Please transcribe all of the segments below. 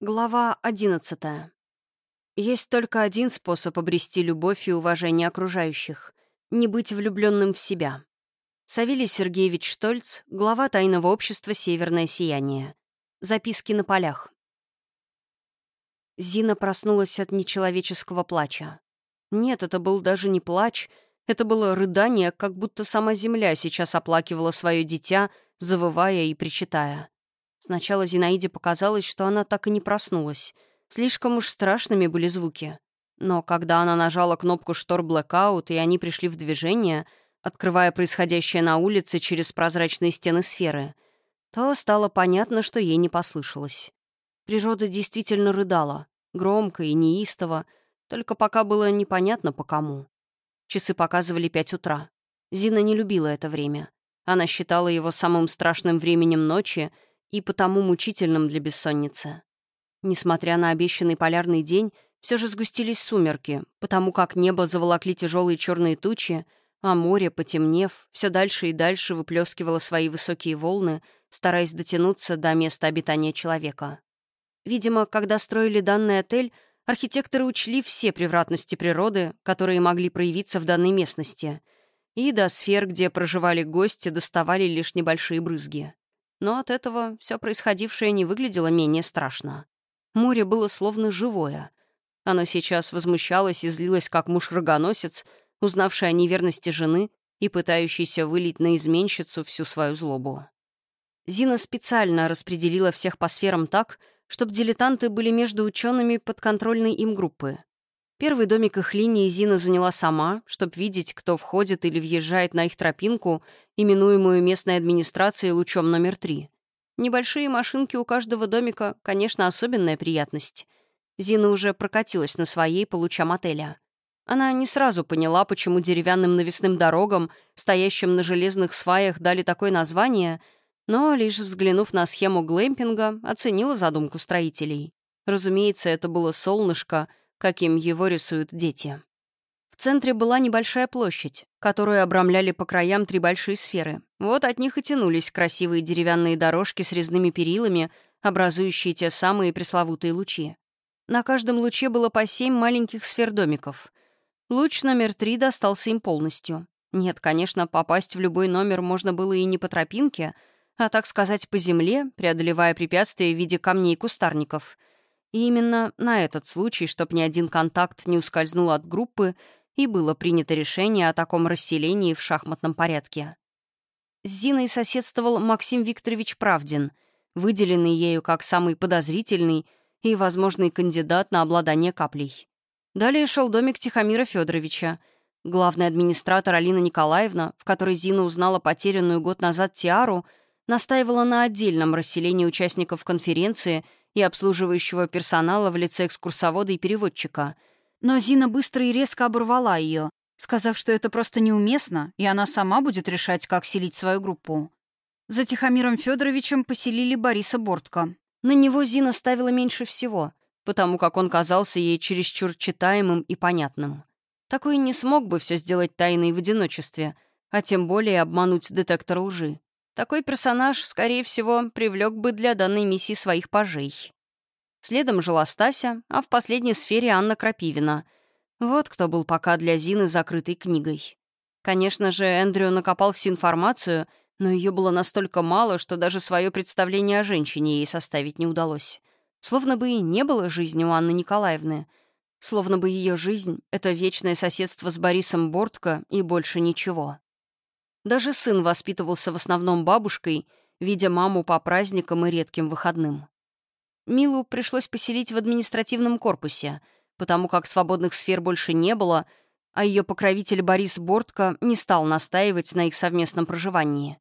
Глава одиннадцатая. Есть только один способ обрести любовь и уважение окружающих — не быть влюбленным в себя. Савелий Сергеевич Штольц, глава тайного общества «Северное сияние». Записки на полях. Зина проснулась от нечеловеческого плача. Нет, это был даже не плач, это было рыдание, как будто сама земля сейчас оплакивала свое дитя, завывая и причитая. Сначала Зинаиде показалось, что она так и не проснулась. Слишком уж страшными были звуки. Но когда она нажала кнопку штор блэкаут, и они пришли в движение, открывая происходящее на улице через прозрачные стены сферы, то стало понятно, что ей не послышалось. Природа действительно рыдала, громко и неистово, только пока было непонятно по кому. Часы показывали пять утра. Зина не любила это время. Она считала его самым страшным временем ночи — и потому мучительным для бессонницы. Несмотря на обещанный полярный день, все же сгустились сумерки, потому как небо заволокли тяжелые черные тучи, а море, потемнев, все дальше и дальше выплескивало свои высокие волны, стараясь дотянуться до места обитания человека. Видимо, когда строили данный отель, архитекторы учли все превратности природы, которые могли проявиться в данной местности, и до сфер, где проживали гости, доставали лишь небольшие брызги. Но от этого все происходившее не выглядело менее страшно. Море было словно живое. Оно сейчас возмущалось и злилось, как муж-рогоносец, узнавший о неверности жены и пытающийся вылить на изменщицу всю свою злобу. Зина специально распределила всех по сферам так, чтобы дилетанты были между учеными подконтрольной им группы. Первый домик их линии Зина заняла сама, чтобы видеть, кто входит или въезжает на их тропинку, именуемую местной администрацией лучом номер три. Небольшие машинки у каждого домика, конечно, особенная приятность. Зина уже прокатилась на своей по лучам отеля. Она не сразу поняла, почему деревянным навесным дорогам, стоящим на железных сваях, дали такое название, но, лишь взглянув на схему глэмпинга, оценила задумку строителей. Разумеется, это было солнышко — каким его рисуют дети. В центре была небольшая площадь, которую обрамляли по краям три большие сферы. Вот от них и тянулись красивые деревянные дорожки с резными перилами, образующие те самые пресловутые лучи. На каждом луче было по семь маленьких сфер-домиков. Луч номер три достался им полностью. Нет, конечно, попасть в любой номер можно было и не по тропинке, а, так сказать, по земле, преодолевая препятствия в виде камней и кустарников — и именно на этот случай, чтобы ни один контакт не ускользнул от группы, и было принято решение о таком расселении в шахматном порядке. С Зиной соседствовал Максим Викторович Правдин, выделенный ею как самый подозрительный и возможный кандидат на обладание каплей. Далее шел домик Тихомира Федоровича, главный администратор Алина Николаевна, в которой Зина узнала потерянную год назад Тиару, настаивала на отдельном расселении участников конференции — и обслуживающего персонала в лице экскурсовода и переводчика. Но Зина быстро и резко оборвала ее, сказав, что это просто неуместно, и она сама будет решать, как селить свою группу. За Тихомиром Федоровичем поселили Бориса Бортко. На него Зина ставила меньше всего, потому как он казался ей чересчур читаемым и понятным. Такой не смог бы все сделать тайной в одиночестве, а тем более обмануть детектор лжи. Такой персонаж, скорее всего, привлек бы для данной миссии своих пажей. Следом жила Стася, а в последней сфере Анна Крапивина. Вот кто был пока для Зины закрытой книгой. Конечно же, Эндрю накопал всю информацию, но ее было настолько мало, что даже свое представление о женщине ей составить не удалось. Словно бы и не было жизни у Анны Николаевны. Словно бы ее жизнь — это вечное соседство с Борисом Бортко и больше ничего. Даже сын воспитывался в основном бабушкой, видя маму по праздникам и редким выходным. Милу пришлось поселить в административном корпусе, потому как свободных сфер больше не было, а ее покровитель Борис Бортко не стал настаивать на их совместном проживании.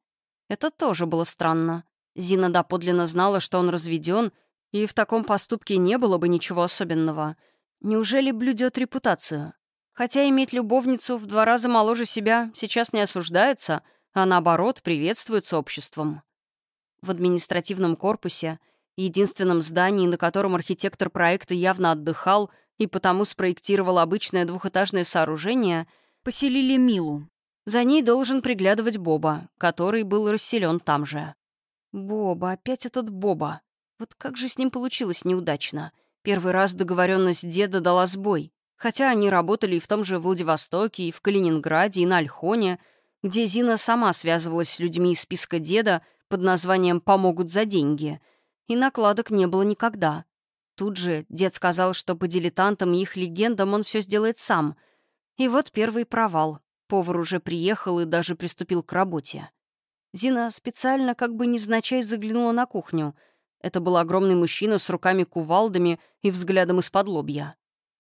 Это тоже было странно. Зина доподлинно знала, что он разведен, и в таком поступке не было бы ничего особенного. Неужели блюдет репутацию? Хотя иметь любовницу в два раза моложе себя сейчас не осуждается, а наоборот приветствуется обществом. В административном корпусе, единственном здании, на котором архитектор проекта явно отдыхал и потому спроектировал обычное двухэтажное сооружение, поселили Милу. За ней должен приглядывать Боба, который был расселен там же. Боба, опять этот Боба. Вот как же с ним получилось неудачно. Первый раз договоренность деда дала сбой. Хотя они работали и в том же Владивостоке, и в Калининграде, и на Альхоне, где Зина сама связывалась с людьми из списка деда под названием «Помогут за деньги», и накладок не было никогда. Тут же дед сказал, что по дилетантам и их легендам он все сделает сам. И вот первый провал. Повар уже приехал и даже приступил к работе. Зина специально как бы невзначай заглянула на кухню. Это был огромный мужчина с руками-кувалдами и взглядом из-под лобья.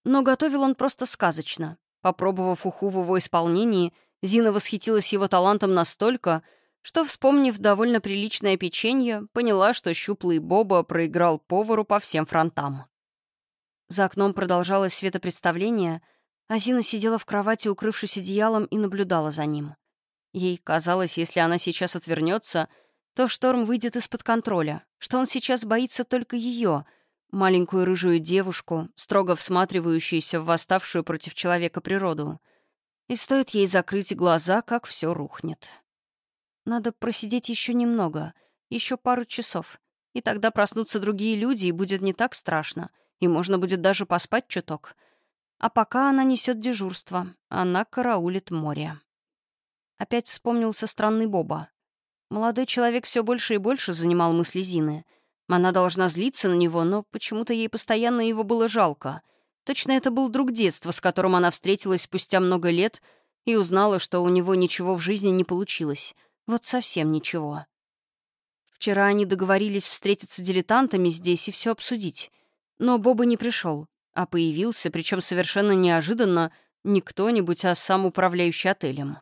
Но готовил он просто сказочно. Попробовав уху в его исполнении, Зина восхитилась его талантом настолько, что, вспомнив довольно приличное печенье, поняла, что щуплый Боба проиграл повару по всем фронтам. За окном продолжалось светопредставление, а Зина сидела в кровати, укрывшись одеялом, и наблюдала за ним. Ей казалось, если она сейчас отвернется, то шторм выйдет из-под контроля, что он сейчас боится только ее, маленькую рыжую девушку, строго всматривающуюся в восставшую против человека природу. И стоит ей закрыть глаза, как все рухнет. Надо просидеть еще немного, еще пару часов, и тогда проснутся другие люди, и будет не так страшно, и можно будет даже поспать чуток. А пока она несет дежурство, она караулит море. Опять вспомнился странный Боба. Молодой человек все больше и больше занимал мысли Зины. Она должна злиться на него, но почему-то ей постоянно его было жалко. Точно это был друг детства, с которым она встретилась спустя много лет и узнала, что у него ничего в жизни не получилось. Вот совсем ничего. Вчера они договорились встретиться дилетантами здесь и все обсудить. Но Боба не пришел, а появился, причем совершенно неожиданно, не кто-нибудь, а сам управляющий отелем.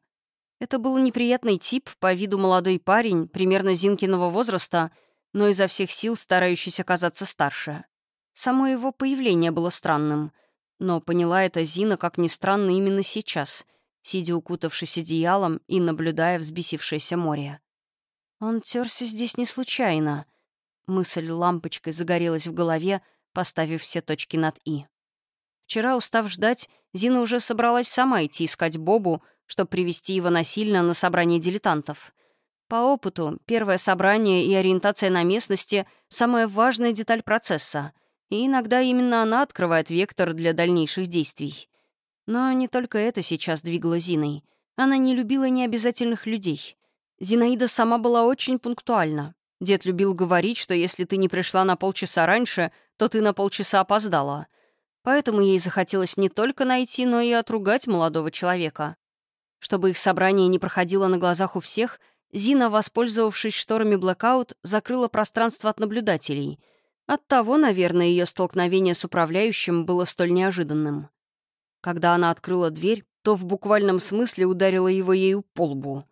Это был неприятный тип, по виду молодой парень, примерно Зинкиного возраста, но изо всех сил старающийся казаться старше. Само его появление было странным, но поняла это Зина, как ни странно, именно сейчас, сидя укутавшись одеялом и наблюдая взбесившееся море. Он терся здесь не случайно. Мысль лампочкой загорелась в голове, поставив все точки над «и». Вчера, устав ждать, Зина уже собралась сама идти искать Бобу, чтобы привести его насильно на собрание дилетантов. По опыту, первое собрание и ориентация на местности — самая важная деталь процесса, и иногда именно она открывает вектор для дальнейших действий. Но не только это сейчас двигало Зиной. Она не любила необязательных людей. Зинаида сама была очень пунктуальна. Дед любил говорить, что если ты не пришла на полчаса раньше, то ты на полчаса опоздала. Поэтому ей захотелось не только найти, но и отругать молодого человека. Чтобы их собрание не проходило на глазах у всех, Зина, воспользовавшись шторами блэкаут, закрыла пространство от наблюдателей. Оттого, наверное, ее столкновение с управляющим было столь неожиданным. Когда она открыла дверь, то в буквальном смысле ударила его ею по лбу.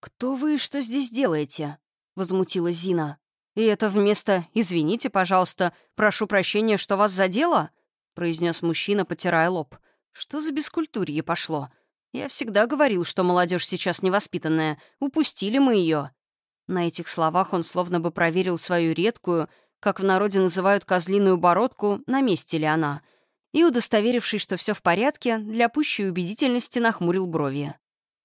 «Кто вы и что здесь делаете?» — возмутилась Зина. «И это вместо «извините, пожалуйста, прошу прощения, что вас задело?» — произнес мужчина, потирая лоб. «Что за бескультурье пошло? Я всегда говорил, что молодежь сейчас невоспитанная. Упустили мы ее. На этих словах он словно бы проверил свою редкую, как в народе называют козлиную бородку, на месте ли она. И, удостоверившись, что все в порядке, для пущей убедительности нахмурил брови.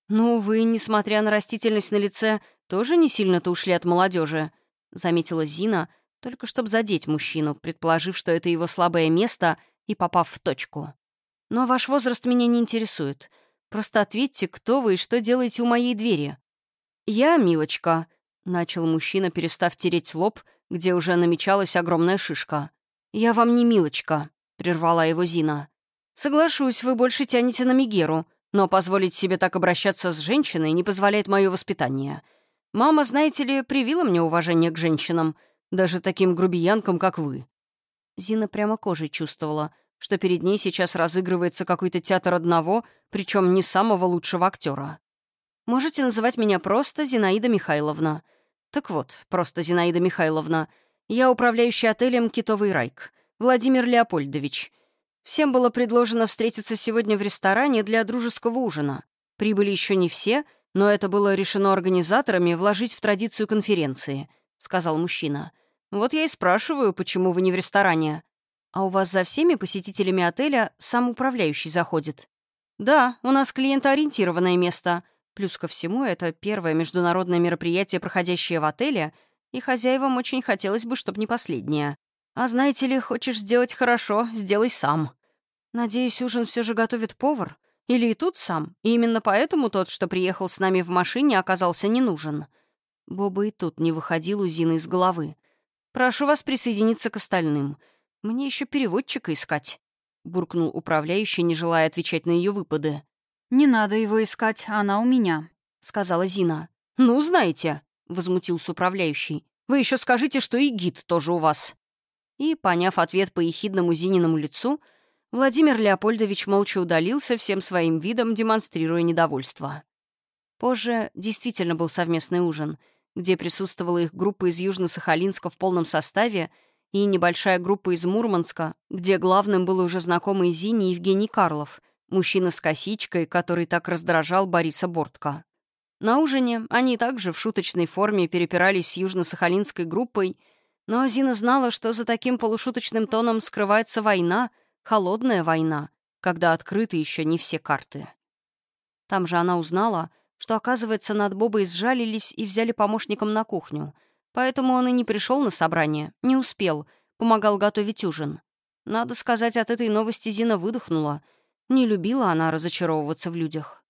«Ну, вы, несмотря на растительность на лице, тоже не сильно-то ушли от молодежи, заметила Зина, только чтобы задеть мужчину, предположив, что это его слабое место, и попав в точку. «Но ваш возраст меня не интересует. Просто ответьте, кто вы и что делаете у моей двери». «Я Милочка», — начал мужчина, перестав тереть лоб, где уже намечалась огромная шишка. «Я вам не Милочка», — прервала его Зина. «Соглашусь, вы больше тянете на Мигеру, но позволить себе так обращаться с женщиной не позволяет мое воспитание. Мама, знаете ли, привила мне уважение к женщинам, даже таким грубиянкам, как вы». Зина прямо кожей чувствовала — что перед ней сейчас разыгрывается какой-то театр одного, причем не самого лучшего актера. Можете называть меня просто Зинаида Михайловна. Так вот, просто Зинаида Михайловна. Я управляющий отелем «Китовый райк». Владимир Леопольдович. Всем было предложено встретиться сегодня в ресторане для дружеского ужина. Прибыли еще не все, но это было решено организаторами вложить в традицию конференции, — сказал мужчина. Вот я и спрашиваю, почему вы не в ресторане. «А у вас за всеми посетителями отеля сам управляющий заходит?» «Да, у нас клиентоориентированное место. Плюс ко всему, это первое международное мероприятие, проходящее в отеле, И хозяевам очень хотелось бы, чтоб не последняя. А знаете ли, хочешь сделать хорошо, сделай сам. Надеюсь, ужин все же готовит повар? Или и тут сам? И именно поэтому тот, что приехал с нами в машине, оказался не нужен. Боба и тут не выходил у Зины из головы. «Прошу вас присоединиться к остальным. Мне еще переводчика искать», — буркнул управляющий, не желая отвечать на ее выпады. «Не надо его искать, она у меня», — сказала Зина. «Ну, знаете», — возмутился управляющий. «Вы еще скажите, что и гид тоже у вас». И, поняв ответ по ехидному Зининому лицу, Владимир Леопольдович молча удалился, всем своим видом демонстрируя недовольство. Позже действительно был совместный ужин, где присутствовала их группа из Южно-Сахалинска в полном составе и небольшая группа из Мурманска, где главным был уже знакомый Зине Евгений Карлов, мужчина с косичкой, который так раздражал Бориса Бортко. На ужине они также в шуточной форме перепирались с южно-сахалинской группой, но Зина знала, что за таким полушуточным тоном скрывается война, холодная война, когда открыты еще не все карты. Там же она узнала, что, оказывается, над Бобой сжалились и взяли помощником на кухню, поэтому он и не пришел на собрание, не успел, помогал готовить ужин. Надо сказать, от этой новости Зина выдохнула. Не любила она разочаровываться в людях.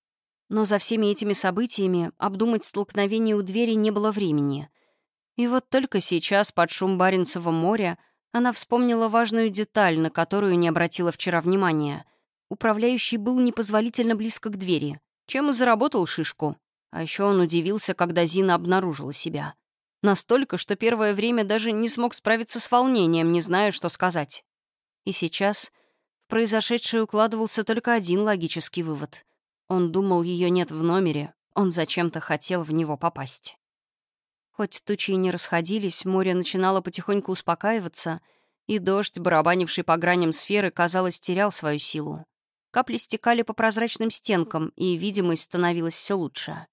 Но за всеми этими событиями обдумать столкновение у двери не было времени. И вот только сейчас, под шум Баренцева моря, она вспомнила важную деталь, на которую не обратила вчера внимания. Управляющий был непозволительно близко к двери, чем и заработал шишку. А еще он удивился, когда Зина обнаружила себя. Настолько, что первое время даже не смог справиться с волнением, не зная, что сказать. И сейчас в произошедшее укладывался только один логический вывод. Он думал, ее нет в номере, он зачем-то хотел в него попасть. Хоть тучи и не расходились, море начинало потихоньку успокаиваться, и дождь, барабанивший по граням сферы, казалось, терял свою силу. Капли стекали по прозрачным стенкам, и видимость становилась все лучше.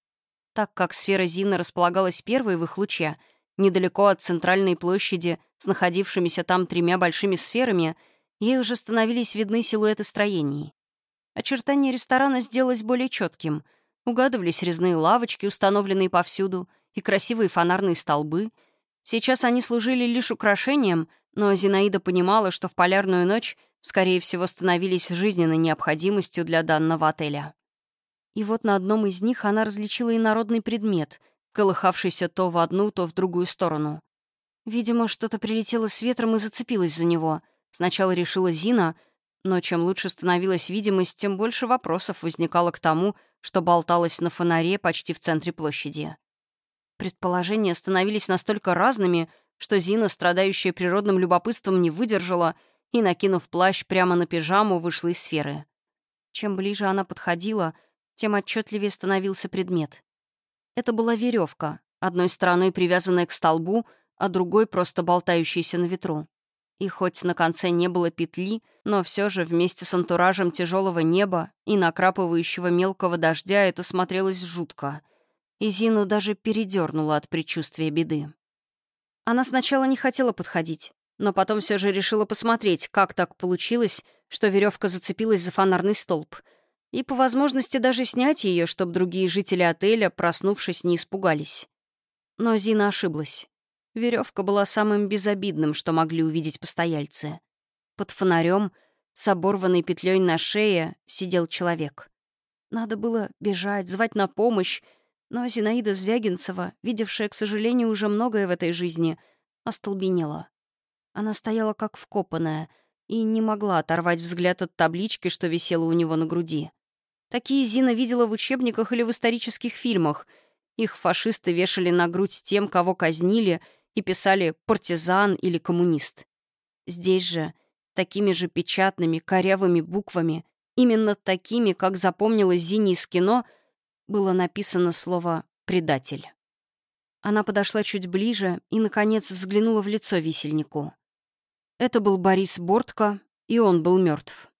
Так как сфера Зина располагалась первой в их луче, недалеко от центральной площади, с находившимися там тремя большими сферами, ей уже становились видны силуэты строений. Очертание ресторана сделалось более четким. Угадывались резные лавочки, установленные повсюду, и красивые фонарные столбы. Сейчас они служили лишь украшением, но Зинаида понимала, что в полярную ночь, скорее всего, становились жизненной необходимостью для данного отеля. И вот на одном из них она различила инородный предмет, колыхавшийся то в одну, то в другую сторону. Видимо, что-то прилетело с ветром и зацепилось за него. Сначала решила Зина — но чем лучше становилась видимость, тем больше вопросов возникало к тому, что болталось на фонаре почти в центре площади. Предположения становились настолько разными, что Зина, страдающая природным любопытством, не выдержала и, накинув плащ прямо на пижаму, вышла из сферы. Чем ближе она подходила, тем отчетливее становился предмет. Это была веревка, одной стороной привязанная к столбу, а другой просто болтающаяся на ветру. И хоть на конце не было петли, но все же вместе с антуражем тяжелого неба и накрапывающего мелкого дождя это смотрелось жутко. И Зину даже передернула от предчувствия беды. Она сначала не хотела подходить, но потом все же решила посмотреть, как так получилось, что веревка зацепилась за фонарный столб, и по возможности даже снять ее, чтобы другие жители отеля, проснувшись, не испугались. Но Зина ошиблась. Веревка была самым безобидным, что могли увидеть постояльцы. Под фонарем, с оборванной петлей на шее, сидел человек. Надо было бежать, звать на помощь, но Зинаида Звягинцева, видевшая, к сожалению, уже многое в этой жизни, остолбенела. Она стояла как вкопанная и не могла оторвать взгляд от таблички, что висела у него на груди. Такие Зина видела в учебниках или в исторических фильмах. Их фашисты вешали на грудь тем, кого казнили — и писали «партизан» или «коммунист». Здесь же такими же печатными, корявыми буквами, именно такими, как запомнила Зини из кино, было написано слово «предатель». Она подошла чуть ближе и, наконец, взглянула в лицо висельнику. Это был Борис Бортко, и он был мертв.